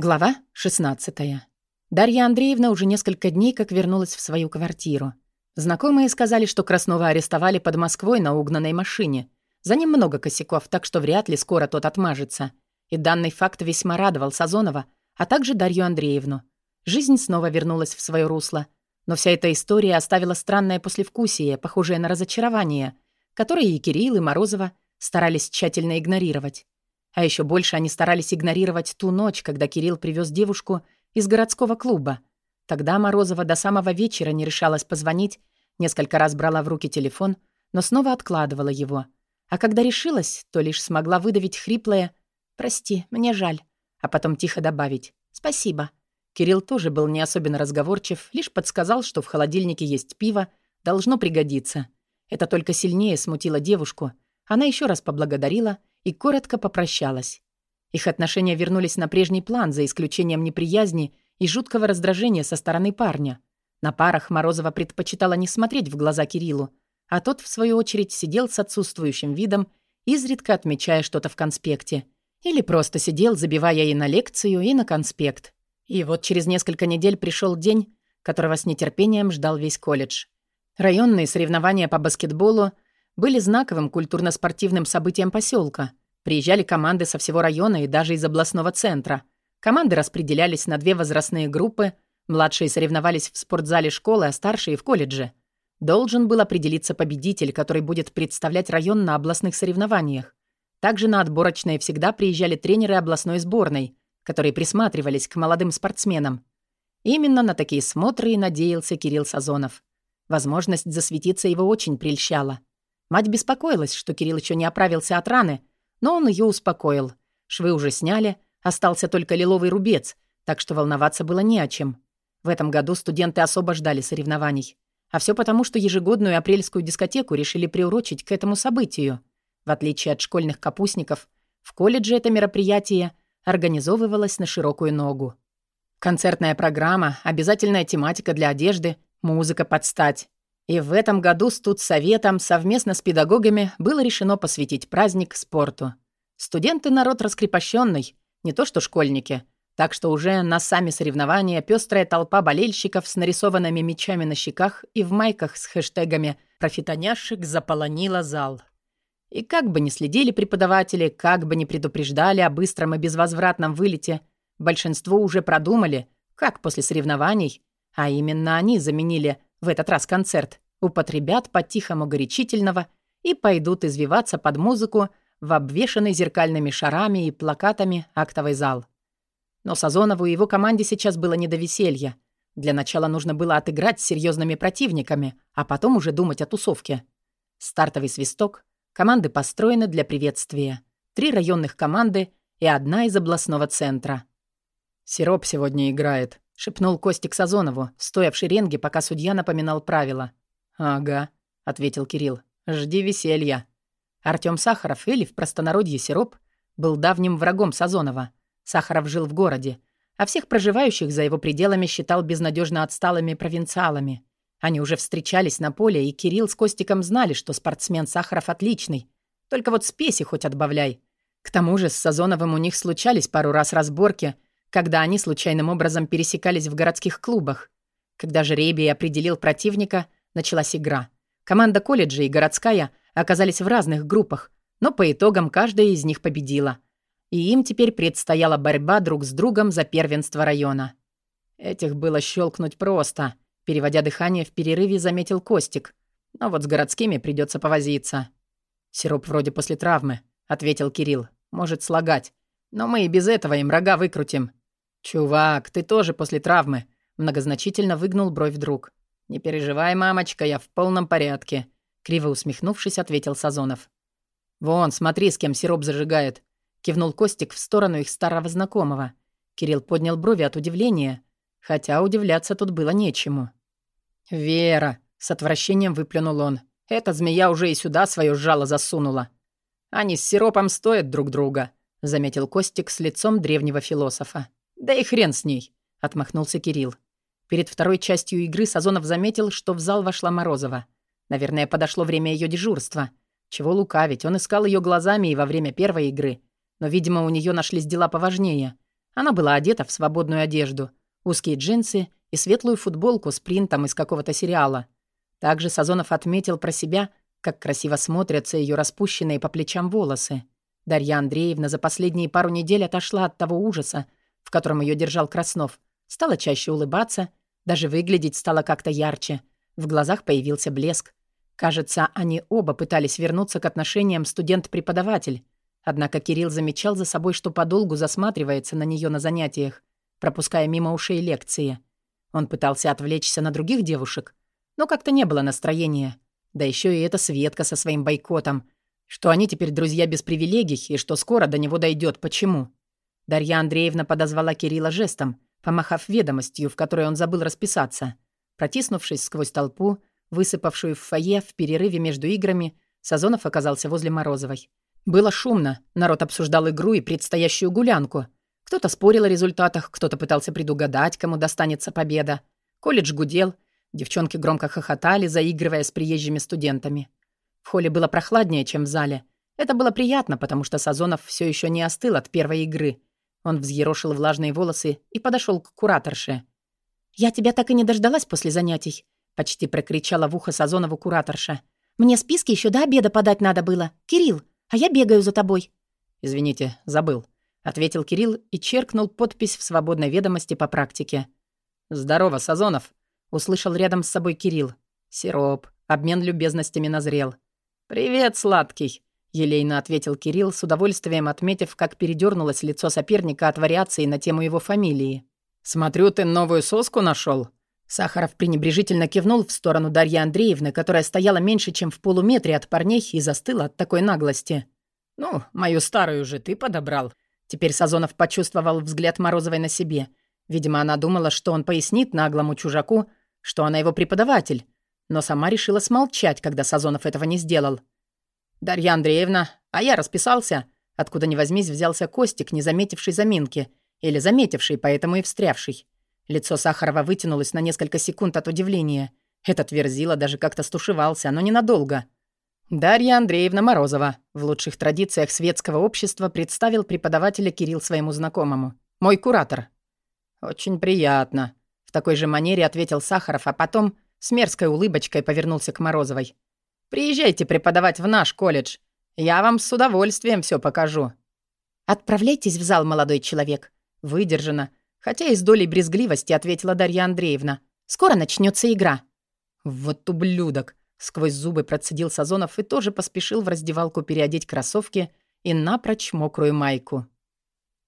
Глава 16. Дарья Андреевна уже несколько дней как вернулась в свою квартиру. Знакомые сказали, что Краснова арестовали под Москвой на угнанной машине. За ним много косяков, так что вряд ли скоро тот отмажется. И данный факт весьма радовал Сазонова, а также Дарью Андреевну. Жизнь снова вернулась в свое русло. Но вся эта история оставила странное послевкусие, похожее на разочарование, которое и Кирилл, и Морозова старались тщательно игнорировать. А еще больше они старались игнорировать ту ночь, когда Кирилл привез девушку из городского клуба. Тогда Морозова до самого вечера не решалась позвонить, несколько раз брала в руки телефон, но снова откладывала его. А когда решилась, то лишь смогла выдавить хриплое «Прости, мне жаль», а потом тихо добавить «Спасибо». Кирилл тоже был не особенно разговорчив, лишь подсказал, что в холодильнике есть пиво, должно пригодиться. Это только сильнее смутило девушку. Она еще раз поблагодарила и коротко попрощалась. Их отношения вернулись на прежний план, за исключением неприязни и жуткого раздражения со стороны парня. На парах Морозова предпочитала не смотреть в глаза Кириллу, а тот, в свою очередь, сидел с отсутствующим видом, изредка отмечая что-то в конспекте. Или просто сидел, забивая и на лекцию, и на конспект. И вот через несколько недель пришел день, которого с нетерпением ждал весь колледж. Районные соревнования по баскетболу – были знаковым культурно-спортивным событием поселка. Приезжали команды со всего района и даже из областного центра. Команды распределялись на две возрастные группы. Младшие соревновались в спортзале школы, а старшие — в колледже. Должен был определиться победитель, который будет представлять район на областных соревнованиях. Также на отборочные всегда приезжали тренеры областной сборной, которые присматривались к молодым спортсменам. Именно на такие смотры и надеялся Кирилл Сазонов. Возможность засветиться его очень прельщала. Мать беспокоилась, что Кирилл еще не оправился от раны, но он ее успокоил. Швы уже сняли, остался только лиловый рубец, так что волноваться было не о чем. В этом году студенты особо ждали соревнований. А все потому, что ежегодную апрельскую дискотеку решили приурочить к этому событию. В отличие от школьных капустников, в колледже это мероприятие организовывалось на широкую ногу. Концертная программа, обязательная тематика для одежды, музыка под стать. И в этом году с Советом совместно с педагогами было решено посвятить праздник спорту. Студенты — народ раскрепощенный, не то что школьники. Так что уже на сами соревнования пестрая толпа болельщиков с нарисованными мечами на щеках и в майках с хэштегами «Профитоняшек» заполонила зал. И как бы ни следили преподаватели, как бы ни предупреждали о быстром и безвозвратном вылете, большинство уже продумали, как после соревнований, а именно они заменили в этот раз концерт, употребят по-тихому горячительного и пойдут извиваться под музыку в обвешанный зеркальными шарами и плакатами актовый зал. Но Сазонову и его команде сейчас было не до веселья. Для начала нужно было отыграть с серьезными противниками, а потом уже думать о тусовке. Стартовый свисток. Команды построены для приветствия. Три районных команды и одна из областного центра. «Сироп сегодня играет», — шепнул Костик Сазонову, стоя в шеренге, пока судья напоминал правила. «Ага», — ответил Кирилл. «Жди веселья». Артём Сахаров, или в простонародье Сироп, был давним врагом Сазонова. Сахаров жил в городе, а всех проживающих за его пределами считал безнадежно отсталыми провинциалами. Они уже встречались на поле, и Кирилл с Костиком знали, что спортсмен Сахаров отличный. Только вот спеси хоть отбавляй. К тому же с Сазоновым у них случались пару раз разборки — когда они случайным образом пересекались в городских клубах. Когда жребий определил противника, началась игра. Команда колледжа и городская оказались в разных группах, но по итогам каждая из них победила. И им теперь предстояла борьба друг с другом за первенство района. Этих было щелкнуть просто. Переводя дыхание в перерыве, заметил Костик. Но вот с городскими придется повозиться. «Сироп вроде после травмы», — ответил Кирилл. «Может слагать. Но мы и без этого им рога выкрутим. «Чувак, ты тоже после травмы», — многозначительно выгнул бровь друг. «Не переживай, мамочка, я в полном порядке», — криво усмехнувшись, ответил Сазонов. «Вон, смотри, с кем сироп зажигает», — кивнул Костик в сторону их старого знакомого. Кирилл поднял брови от удивления, хотя удивляться тут было нечему. «Вера», — с отвращением выплюнул он, — «эта змея уже и сюда свое жало засунула. Они с сиропом стоят друг друга», — заметил Костик с лицом древнего философа. «Да и хрен с ней», — отмахнулся Кирилл. Перед второй частью игры Сазонов заметил, что в зал вошла Морозова. Наверное, подошло время ее дежурства. Чего лукавить, он искал ее глазами и во время первой игры. Но, видимо, у нее нашлись дела поважнее. Она была одета в свободную одежду, узкие джинсы и светлую футболку с принтом из какого-то сериала. Также Сазонов отметил про себя, как красиво смотрятся ее распущенные по плечам волосы. Дарья Андреевна за последние пару недель отошла от того ужаса, в котором ее держал Краснов, стала чаще улыбаться, даже выглядеть стало как-то ярче. В глазах появился блеск. Кажется, они оба пытались вернуться к отношениям студент-преподаватель. Однако Кирилл замечал за собой, что подолгу засматривается на нее на занятиях, пропуская мимо ушей лекции. Он пытался отвлечься на других девушек, но как-то не было настроения. Да еще и эта Светка со своим бойкотом. Что они теперь друзья без привилегий, и что скоро до него дойдет. Почему? Дарья Андреевна подозвала Кирилла жестом, помахав ведомостью, в которой он забыл расписаться. Протиснувшись сквозь толпу, высыпавшую в фойе в перерыве между играми, Сазонов оказался возле Морозовой. Было шумно, народ обсуждал игру и предстоящую гулянку. Кто-то спорил о результатах, кто-то пытался предугадать, кому достанется победа. Колледж гудел, девчонки громко хохотали, заигрывая с приезжими студентами. В холле было прохладнее, чем в зале. Это было приятно, потому что Сазонов все еще не остыл от первой игры. Он взъерошил влажные волосы и подошел к кураторше. «Я тебя так и не дождалась после занятий», — почти прокричала в ухо Сазонову кураторша. «Мне списки еще до обеда подать надо было. Кирилл, а я бегаю за тобой». «Извините, забыл», — ответил Кирилл и черкнул подпись в свободной ведомости по практике. «Здорово, Сазонов», — услышал рядом с собой Кирилл. «Сироп. Обмен любезностями назрел». «Привет, сладкий», — елейно ответил Кирилл, с удовольствием отметив, как передернулось лицо соперника от вариации на тему его фамилии. «Смотрю, ты новую соску нашел. Сахаров пренебрежительно кивнул в сторону Дарьи Андреевны, которая стояла меньше, чем в полуметре от парней и застыла от такой наглости. «Ну, мою старую же ты подобрал». Теперь Сазонов почувствовал взгляд Морозовой на себе. Видимо, она думала, что он пояснит наглому чужаку, что она его преподаватель. Но сама решила смолчать, когда Сазонов этого не сделал. «Дарья Андреевна, а я расписался». Откуда ни возьмись, взялся Костик, не заметивший заминки, или заметивший, поэтому и встрявший. Лицо Сахарова вытянулось на несколько секунд от удивления. Этот верзила даже как-то стушевался, но ненадолго. Дарья Андреевна Морозова в лучших традициях светского общества представил преподавателя Кирилл своему знакомому. «Мой куратор». «Очень приятно», — в такой же манере ответил Сахаров, а потом с мерзкой улыбочкой повернулся к Морозовой. «Приезжайте преподавать в наш колледж. Я вам с удовольствием все покажу». «Отправляйтесь в зал, молодой человек», — выдержано, хотя и с долей брезгливости ответила Дарья Андреевна. «Скоро начнется игра». «Вот ублюдок!» — сквозь зубы процедил Сазонов и тоже поспешил в раздевалку переодеть кроссовки и напрочь мокрую майку.